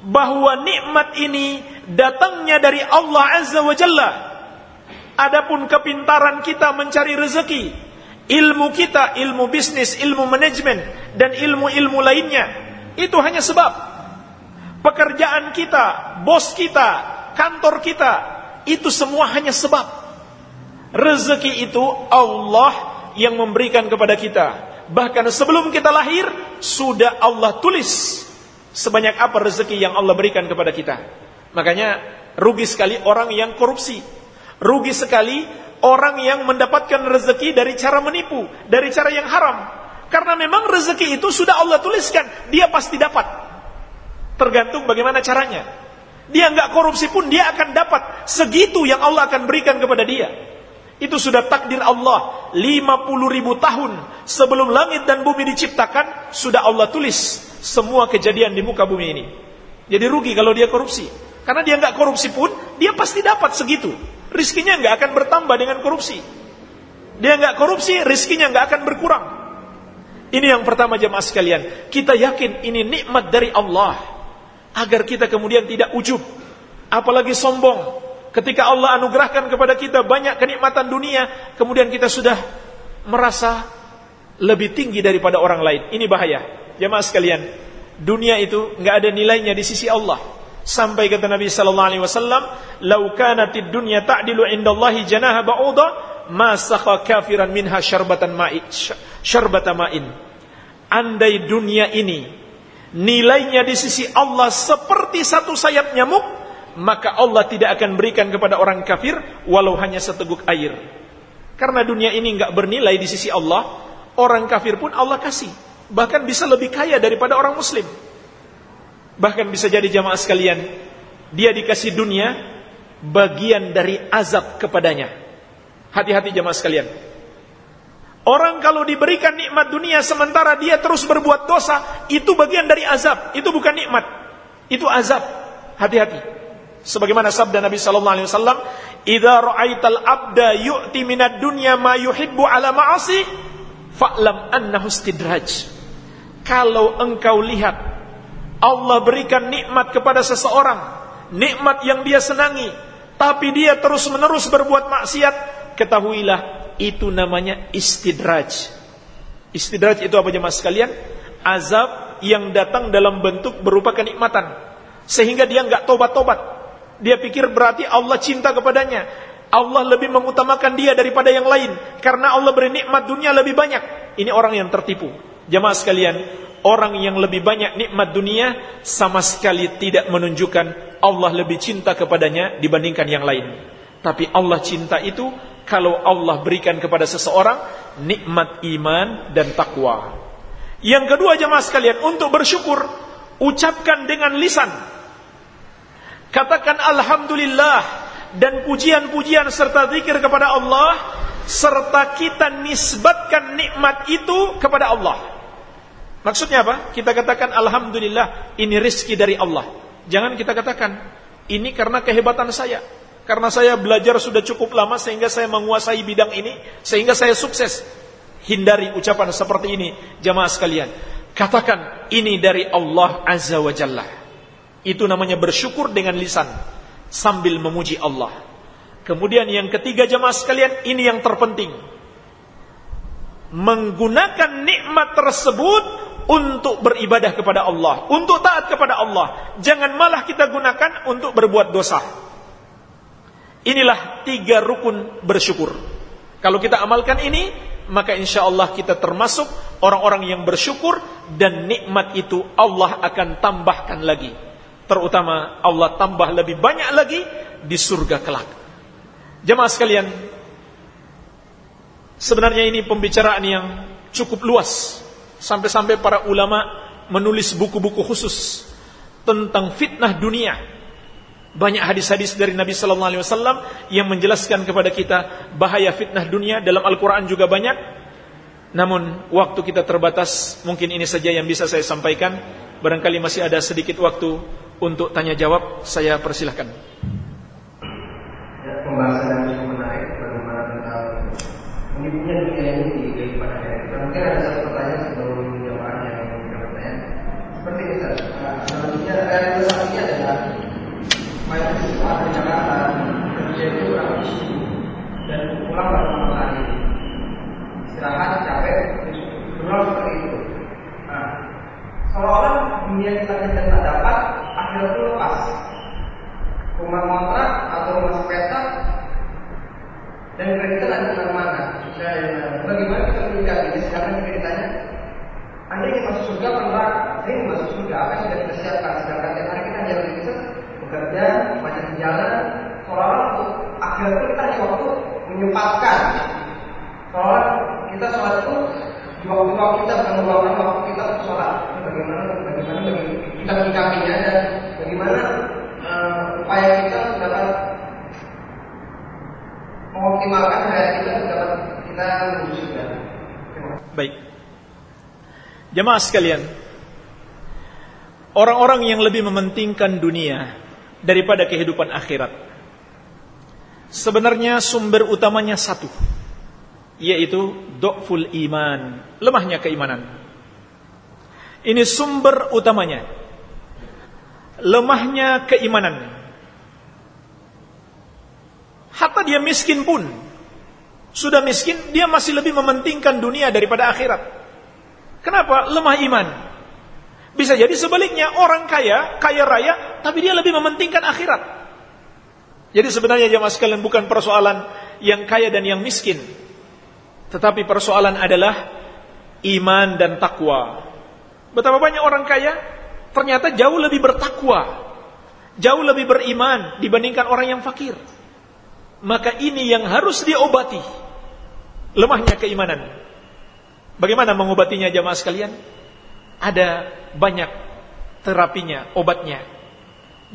bahwa nikmat ini datangnya dari Allah Azza wa Jalla. Adapun kepintaran kita mencari rezeki, ilmu kita, ilmu bisnis, ilmu manajemen, dan ilmu-ilmu lainnya, itu hanya sebab. Pekerjaan kita, bos kita, kantor kita, itu semua hanya sebab. Rezeki itu Allah yang memberikan kepada kita. Bahkan sebelum kita lahir, sudah Allah tulis sebanyak apa rezeki yang Allah berikan kepada kita. Makanya rugi sekali orang yang korupsi. Rugi sekali orang yang mendapatkan rezeki dari cara menipu, dari cara yang haram. Karena memang rezeki itu sudah Allah tuliskan, dia pasti dapat. Tergantung bagaimana caranya. Dia nggak korupsi pun dia akan dapat segitu yang Allah akan berikan kepada dia. Itu sudah takdir Allah 50 ribu tahun sebelum langit dan bumi diciptakan sudah Allah tulis semua kejadian di muka bumi ini. Jadi rugi kalau dia korupsi. Karena dia nggak korupsi pun dia pasti dapat segitu. Rizkinya nggak akan bertambah dengan korupsi. Dia nggak korupsi, rizkinya nggak akan berkurang. Ini yang pertama jemaah sekalian. Kita yakin ini nikmat dari Allah. Agar kita kemudian tidak ujub. Apalagi sombong Ketika Allah anugerahkan kepada kita banyak kenikmatan dunia, kemudian kita sudah merasa lebih tinggi daripada orang lain. Ini bahaya. Jemaah sekalian, dunia itu nggak ada nilainya di sisi Allah. Sampai kata Nabi sallallahu alaihi wasallam, "Lau kanatid dunya ta'dilu indallahi janaha ba'udha, ma kafiran minha syarbatan ma'in." Syarbata ma'in. Andai dunia ini nilainya di sisi Allah seperti satu sayap nyamuk, maka Allah tidak akan berikan kepada orang kafir walau hanya seteguk air. Karena dunia ini enggak bernilai di sisi Allah, Orang kafir pun Allah kasih. Bahkan bisa lebih kaya daripada orang muslim. Bahkan bisa jadi jamaah sekalian, dia dikasih dunia bagian dari azab kepadanya. Hati-hati jamaah sekalian. Orang kalau diberikan nikmat dunia sementara dia terus berbuat dosa, itu bagian dari azab, itu bukan nikmat. Itu azab. Hati-hati. Sebagaimana sabda Nabi sallallahu alaihi wasallam, "Idza ra'aital abda yu'ti minad dunya ma yuhibbu ala ma'asi, fa'lam annahu istidraj." Kalau engkau lihat Allah berikan nikmat kepada seseorang, nikmat yang dia senangi, tapi dia terus-menerus berbuat maksiat, ketahuilah itu namanya istidraj. Istidraj itu apa jemaah sekalian? Azab yang datang dalam bentuk berupa kenikmatan. Sehingga dia nggak tobat-tobat. Dia pikir berarti Allah cinta kepadanya. Allah lebih mengutamakan dia daripada yang lain. Karena Allah beri nikmat dunia lebih banyak. Ini orang yang tertipu. Jamaah sekalian, orang yang lebih banyak nikmat dunia sama sekali tidak menunjukkan Allah lebih cinta kepadanya dibandingkan yang lain. Tapi Allah cinta itu kalau Allah berikan kepada seseorang nikmat iman dan takwa. Yang kedua jemaah sekalian, untuk bersyukur ucapkan dengan lisan. Katakan alhamdulillah dan pujian-pujian serta zikir kepada Allah serta kita nisbatkan nikmat itu kepada Allah. Maksudnya apa? Kita katakan Alhamdulillah ini rizki dari Allah. Jangan kita katakan ini karena kehebatan saya. Karena saya belajar sudah cukup lama sehingga saya menguasai bidang ini. Sehingga saya sukses. Hindari ucapan seperti ini jamaah sekalian. Katakan ini dari Allah Azza wa Jalla. Itu namanya bersyukur dengan lisan. Sambil memuji Allah. Kemudian yang ketiga jamaah sekalian ini yang terpenting. Menggunakan nikmat tersebut untuk beribadah kepada Allah, untuk taat kepada Allah. Jangan malah kita gunakan untuk berbuat dosa. Inilah tiga rukun bersyukur. Kalau kita amalkan ini, maka insya Allah kita termasuk orang-orang yang bersyukur dan nikmat itu Allah akan tambahkan lagi. Terutama Allah tambah lebih banyak lagi di surga kelak. Jemaah sekalian, sebenarnya ini pembicaraan yang cukup luas Sampai-sampai para ulama menulis buku-buku khusus tentang fitnah dunia. Banyak hadis-hadis dari Nabi sallallahu alaihi wasallam yang menjelaskan kepada kita bahaya fitnah dunia dalam Al-Qur'an juga banyak. Namun waktu kita terbatas, mungkin ini saja yang bisa saya sampaikan. Barangkali masih ada sedikit waktu untuk tanya jawab, saya persilahkan. Ya, pembahasan My Jemaah sekalian, orang-orang yang lebih mementingkan dunia daripada kehidupan akhirat. Sebenarnya sumber utamanya satu, yaitu dokful iman, lemahnya keimanan. Ini sumber utamanya. Lemahnya keimanan. Hatta dia miskin pun, sudah miskin, dia masih lebih mementingkan dunia daripada akhirat. Kenapa? Lemah iman. Bisa jadi sebaliknya orang kaya, kaya raya, tapi dia lebih mementingkan akhirat. Jadi sebenarnya jemaah sekalian bukan persoalan yang kaya dan yang miskin. Tetapi persoalan adalah iman dan takwa. Betapa banyak orang kaya ternyata jauh lebih bertakwa. Jauh lebih beriman dibandingkan orang yang fakir. Maka ini yang harus diobati. Lemahnya keimanan. Bagaimana mengobatinya jamaah sekalian? Ada banyak terapinya, obatnya.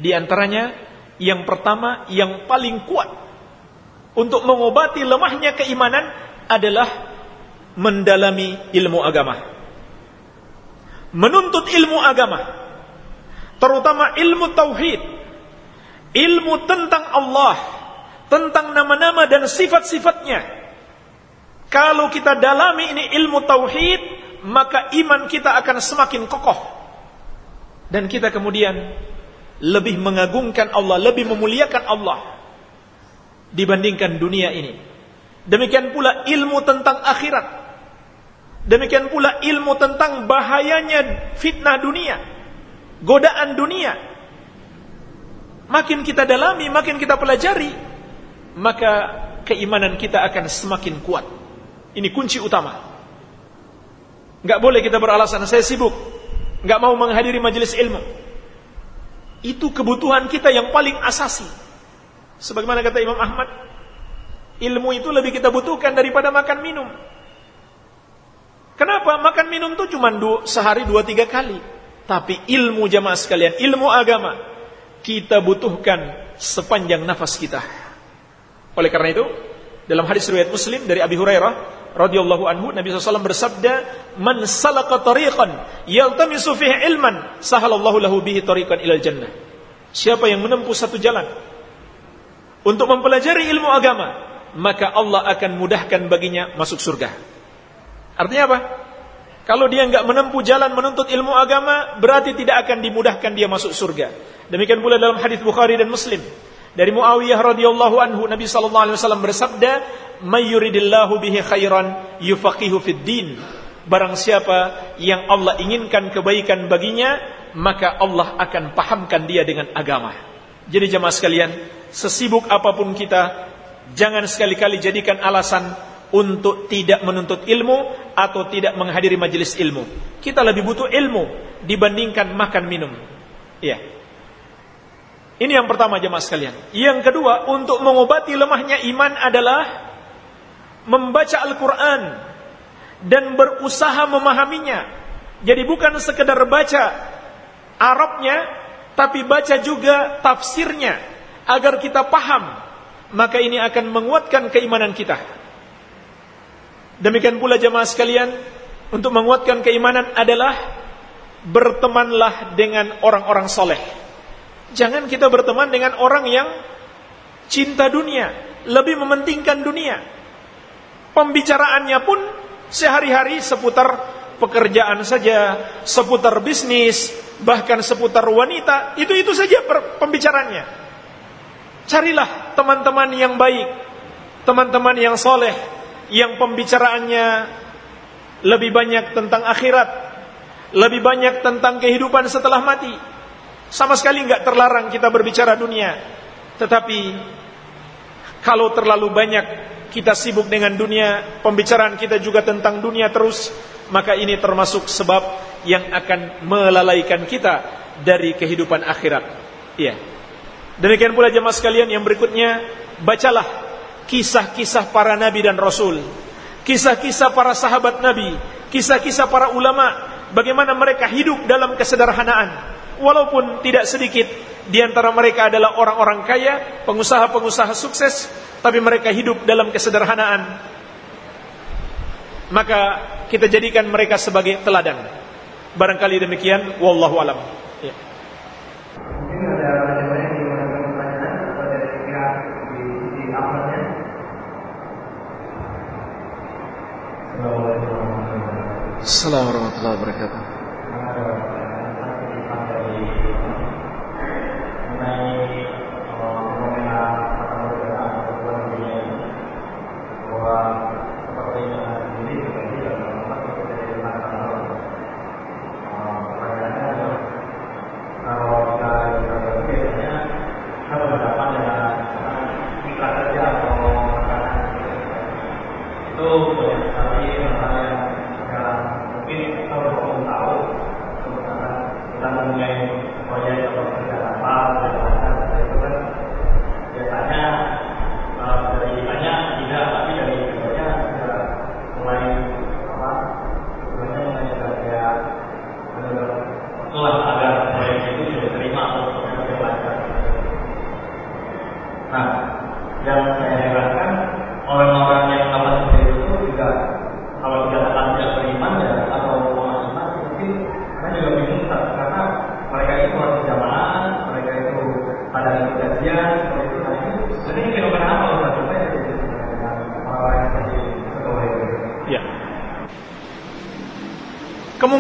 Di antaranya yang pertama yang paling kuat untuk mengobati lemahnya keimanan adalah mendalami ilmu agama. Menuntut ilmu agama, terutama ilmu tauhid, ilmu tentang Allah, tentang nama-nama dan sifat-sifatnya kalau kita dalami ini ilmu tauhid, maka iman kita akan semakin kokoh. Dan kita kemudian lebih mengagungkan Allah, lebih memuliakan Allah dibandingkan dunia ini. Demikian pula ilmu tentang akhirat. Demikian pula ilmu tentang bahayanya fitnah dunia, godaan dunia. Makin kita dalami, makin kita pelajari, maka keimanan kita akan semakin kuat. Ini kunci utama. Gak boleh kita beralasan saya sibuk, gak mau menghadiri majelis ilmu. Itu kebutuhan kita yang paling asasi. Sebagaimana kata Imam Ahmad, ilmu itu lebih kita butuhkan daripada makan minum. Kenapa? Makan minum itu cuma dua, sehari dua tiga kali. Tapi ilmu jamaah sekalian, ilmu agama, kita butuhkan sepanjang nafas kita. Oleh karena itu, dalam hadis riwayat Muslim dari Abi Hurairah radhiyallahu anhu Nabi SAW bersabda man salaka tariqan yaltamisu fihi ilman sahalallahu lahu bihi tariqan ilal jannah. Siapa yang menempuh satu jalan untuk mempelajari ilmu agama maka Allah akan mudahkan baginya masuk surga. Artinya apa? Kalau dia enggak menempuh jalan menuntut ilmu agama berarti tidak akan dimudahkan dia masuk surga. Demikian pula dalam hadis Bukhari dan Muslim dari Muawiyah radhiyallahu anhu Nabi sallallahu alaihi wasallam bersabda, "Mayyuridillahu bihi khairan yufaqihu fid din." Barang siapa yang Allah inginkan kebaikan baginya, maka Allah akan pahamkan dia dengan agama. Jadi jemaah sekalian, sesibuk apa pun kita, jangan sekali-kali jadikan alasan untuk tidak menuntut ilmu atau tidak menghadiri majelis ilmu. Kita lebih butuh ilmu dibandingkan makan minum. Iya. Ini yang pertama jemaah sekalian. Yang kedua, untuk mengobati lemahnya iman adalah membaca Al-Quran dan berusaha memahaminya. Jadi bukan sekedar baca Arabnya, tapi baca juga tafsirnya agar kita paham. Maka ini akan menguatkan keimanan kita. Demikian pula jemaah sekalian, untuk menguatkan keimanan adalah bertemanlah dengan orang-orang soleh Jangan kita berteman dengan orang yang cinta dunia, lebih mementingkan dunia. Pembicaraannya pun sehari-hari seputar pekerjaan saja, seputar bisnis, bahkan seputar wanita, itu-itu saja pembicaranya. Carilah teman-teman yang baik, teman-teman yang soleh, yang pembicaraannya lebih banyak tentang akhirat, lebih banyak tentang kehidupan setelah mati sama sekali nggak terlarang kita berbicara dunia. Tetapi kalau terlalu banyak kita sibuk dengan dunia, pembicaraan kita juga tentang dunia terus, maka ini termasuk sebab yang akan melalaikan kita dari kehidupan akhirat. Iya. Demikian pula jemaah sekalian yang berikutnya, bacalah kisah-kisah para nabi dan rasul. Kisah-kisah para sahabat nabi, kisah-kisah para ulama, bagaimana mereka hidup dalam kesederhanaan walaupun tidak sedikit di antara mereka adalah orang-orang kaya, pengusaha-pengusaha sukses, tapi mereka hidup dalam kesederhanaan. Maka kita jadikan mereka sebagai teladan. Barangkali demikian, wallahu alam. Ya. Assalamualaikum warahmatullahi wabarakatuh.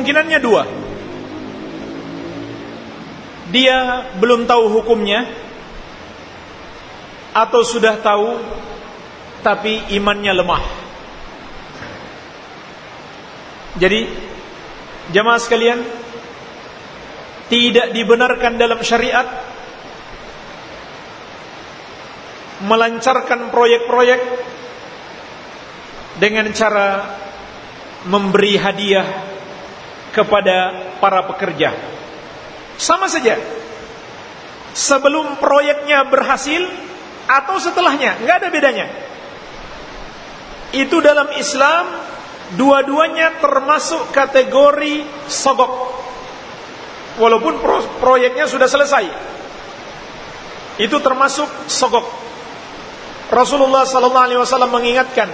Kemungkinannya dua. Dia belum tahu hukumnya atau sudah tahu tapi imannya lemah. Jadi jemaah sekalian tidak dibenarkan dalam syariat melancarkan proyek-proyek dengan cara memberi hadiah kepada para pekerja. Sama saja. Sebelum proyeknya berhasil atau setelahnya, nggak ada bedanya. Itu dalam Islam dua-duanya termasuk kategori sogok. Walaupun proyeknya sudah selesai. Itu termasuk sogok. Rasulullah sallallahu alaihi wasallam mengingatkan,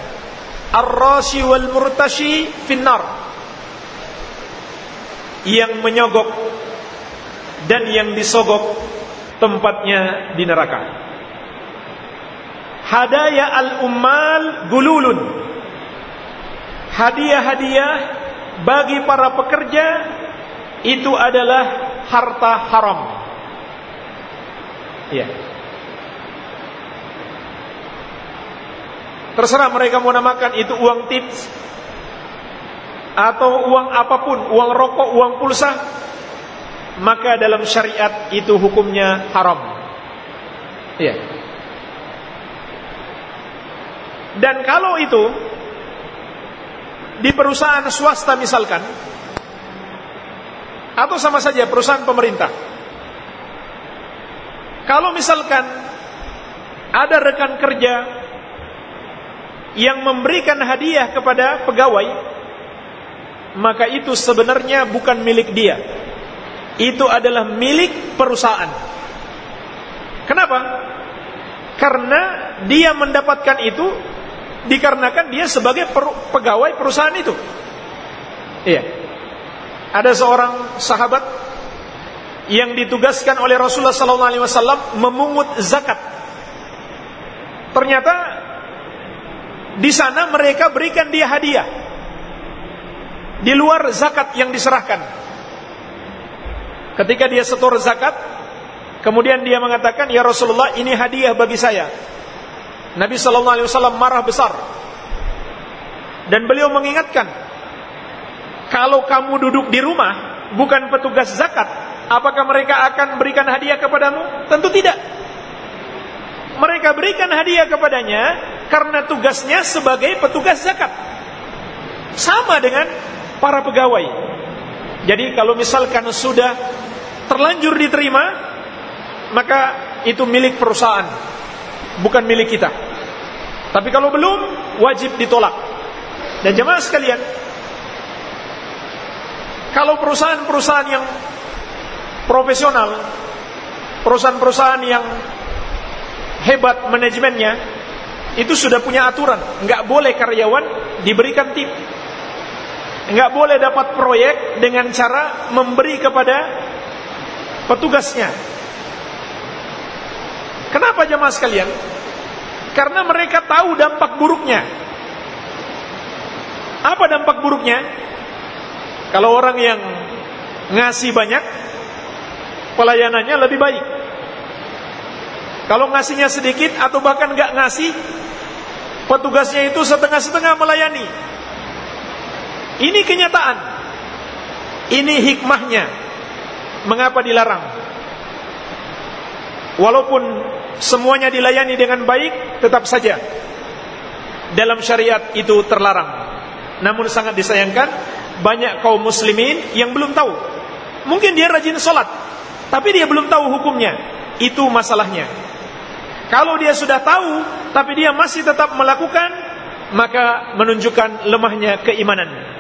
"Ar-rashi wal murtashi finnar." Yang menyogok dan yang disogok tempatnya di neraka. Hadaya al-ummal gululun. Hadiah-hadiah bagi para pekerja itu adalah harta haram. Ya. Terserah mereka mau namakan itu uang tips atau uang apa pun, uang rokok, uang pulsa, maka dalam syariat itu hukumnya haram. Ya. Dan kalau itu di perusahaan swasta misalkan atau sama saja perusahaan pemerintah. Kalau misalkan ada rekan kerja yang memberikan hadiah kepada pegawai, maka itu sebenarnya bukan milik dia. Itu adalah milik perusahaan. Kenapa? Karena dia mendapatkan itu dikarenakan dia sebagai pegawai perusahaan itu. Iya. Ada seorang sahabat yang ditugaskan oleh Rasulullah wasallam memungut zakat. Ternyata di sana mereka berikan dia hadiah. Di luar zakat yang diserahkan. Ketika dia setor zakat, kemudian dia mengatakan, "Ya Rasulullah, ini hadiah bagi saya." Nabi sallallahu alaihi wasallam marah besar. Dan beliau mengingatkan, "Kalau kamu duduk di rumah, bukan petugas zakat, apakah mereka akan berikan hadiah kepadamu?" Tentu tidak. Mereka berikan hadiah kepadanya karena tugasnya sebagai petugas zakat. Sama dengan para pegawai. Jadi kalau misalkan sudah terlanjur diterima, maka itu milik perusahaan, bukan milik kita. Tapi kalau belum, wajib ditolak. Dan jemaah sekalian, kalau perusahaan-perusahaan yang profesional, perusahaan-perusahaan yang hebat manajemennya, itu sudah punya aturan, nggak boleh karyawan diberikan tip, nggak boleh dapat proyek dengan cara memberi kepada petugasnya. Kenapa jemaah sekalian? Karena mereka tahu dampak buruknya. Apa dampak buruknya? Kalau orang yang ngasih banyak, pelayanannya lebih baik. Kalau ngasihnya sedikit atau bahkan nggak ngasih, petugasnya itu setengah-setengah melayani. Ini kenyataan. Ini hikmahnya. Mengapa dilarang? Walaupun semuanya dilayani dengan baik, tetap saja dalam syariat itu terlarang. Namun sangat disayangkan banyak kaum muslimin yang belum tahu. Mungkin dia rajin sholat, tapi dia belum tahu hukumnya. Itu masalahnya. Kalau dia sudah tahu, tapi dia masih tetap melakukan, maka menunjukkan lemahnya keimanan.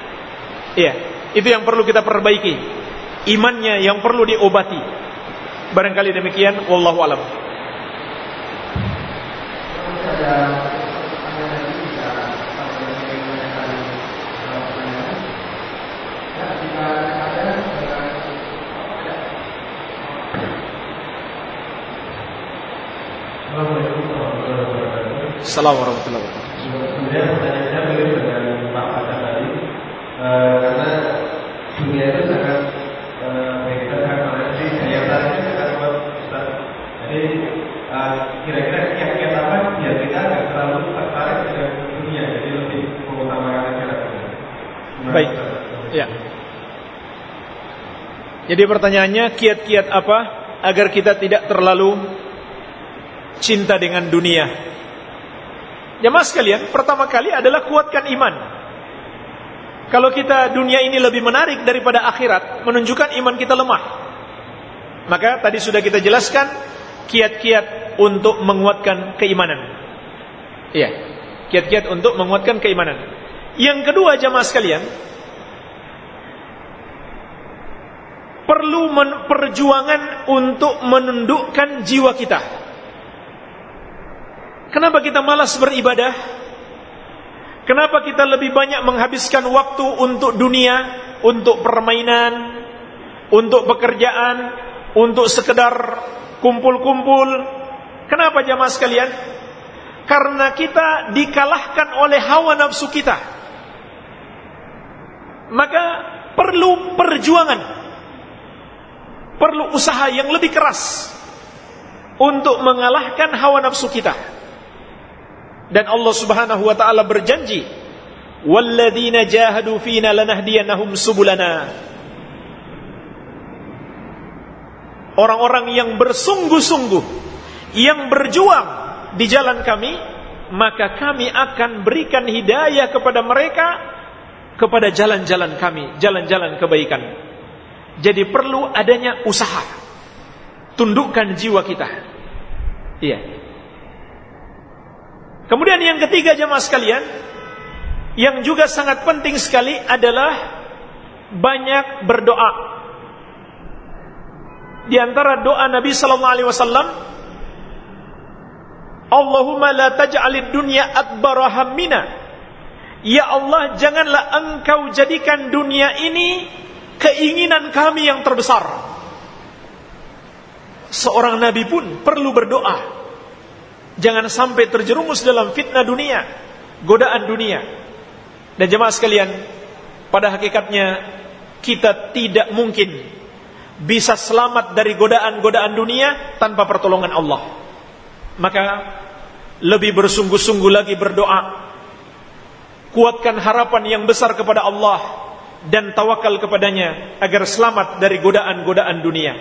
Iya, itu yang perlu kita perbaiki. Imannya yang perlu diobati. Barangkali demikian, wallahu alam. Assalamualaikum warahmatullahi wabarakatuh. Jadi pertanyaannya kiat-kiat apa agar kita tidak terlalu cinta dengan dunia? Jamaah sekalian, pertama kali adalah kuatkan iman. Kalau kita dunia ini lebih menarik daripada akhirat, menunjukkan iman kita lemah. Maka tadi sudah kita jelaskan kiat-kiat untuk menguatkan keimanan. Iya, kiat-kiat untuk menguatkan keimanan. Yang kedua jamaah sekalian, perlu perjuangan untuk menundukkan jiwa kita. Kenapa kita malas beribadah? Kenapa kita lebih banyak menghabiskan waktu untuk dunia, untuk permainan, untuk pekerjaan, untuk sekedar kumpul-kumpul? Kenapa jamaah sekalian? Karena kita dikalahkan oleh hawa nafsu kita. Maka perlu perjuangan perlu usaha yang lebih keras untuk mengalahkan hawa nafsu kita. Dan Allah Subhanahu wa taala berjanji, "Walladzina jahadu fina lanahdiyannahum subulana." Orang-orang yang bersungguh-sungguh yang berjuang di jalan kami, maka kami akan berikan hidayah kepada mereka kepada jalan-jalan kami, jalan-jalan kebaikan. Jadi perlu adanya usaha. Tundukkan jiwa kita. Iya. Kemudian yang ketiga jemaah sekalian, yang juga sangat penting sekali adalah banyak berdoa. Di antara doa Nabi sallallahu alaihi wasallam, Allahumma la taj'alid dunya akbara hammina. Ya Allah, janganlah engkau jadikan dunia ini keinginan kami yang terbesar. Seorang nabi pun perlu berdoa. Jangan sampai terjerumus dalam fitnah dunia, godaan dunia. Dan jemaah sekalian, pada hakikatnya kita tidak mungkin bisa selamat dari godaan-godaan dunia tanpa pertolongan Allah. Maka lebih bersungguh-sungguh lagi berdoa. Kuatkan harapan yang besar kepada Allah dan tawakal kepadanya agar selamat dari godaan-godaan dunia.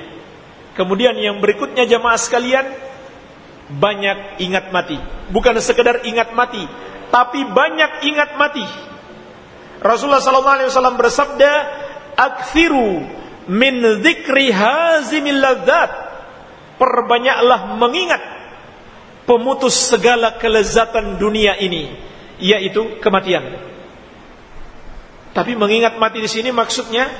Kemudian yang berikutnya jamaah sekalian, banyak ingat mati. Bukan sekedar ingat mati, tapi banyak ingat mati. Rasulullah sallallahu alaihi wasallam bersabda, "Aktsiru min dzikri hazimil ladzat." Perbanyaklah mengingat pemutus segala kelezatan dunia ini, yaitu kematian. Tapi mengingat mati di sini maksudnya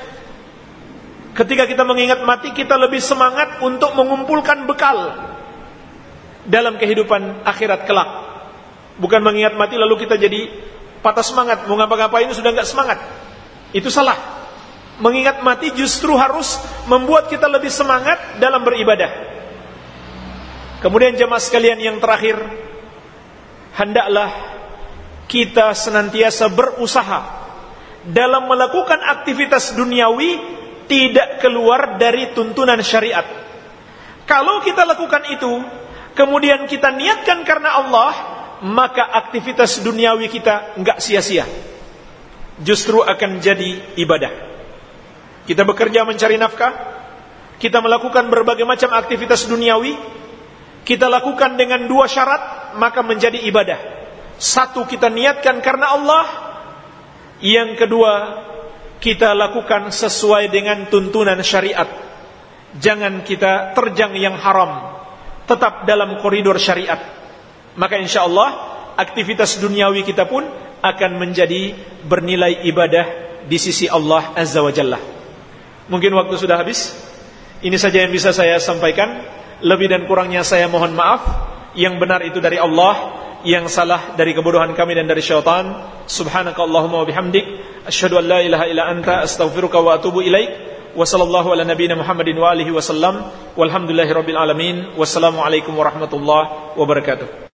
ketika kita mengingat mati kita lebih semangat untuk mengumpulkan bekal dalam kehidupan akhirat kelak. Bukan mengingat mati lalu kita jadi patah semangat, mau ngapa-ngapain sudah nggak semangat. Itu salah. Mengingat mati justru harus membuat kita lebih semangat dalam beribadah. Kemudian jemaah sekalian yang terakhir, hendaklah kita senantiasa berusaha dalam melakukan aktivitas duniawi tidak keluar dari tuntunan syariat. Kalau kita lakukan itu, kemudian kita niatkan karena Allah, maka aktivitas duniawi kita enggak sia-sia. Justru akan jadi ibadah. Kita bekerja mencari nafkah, kita melakukan berbagai macam aktivitas duniawi, kita lakukan dengan dua syarat, maka menjadi ibadah. Satu kita niatkan karena Allah, yang kedua, kita lakukan sesuai dengan tuntunan syariat. Jangan kita terjang yang haram. Tetap dalam koridor syariat. Maka insya Allah, aktivitas duniawi kita pun akan menjadi bernilai ibadah di sisi Allah Azza wa Jalla. Mungkin waktu sudah habis. Ini saja yang bisa saya sampaikan. Lebih dan kurangnya saya mohon maaf. Yang benar itu dari Allah yang salah dari kebodohan kami dan dari syaitan. Subhanaka Allahumma wa bihamdik asyhadu an la ilaha illa anta astaghfiruka wa atubu ilaik. Wa sallallahu ala nabiyyina Muhammadin wa alihi wasallam. Walhamdulillahirabbil alamin. Wassalamu alaikum warahmatullahi wabarakatuh.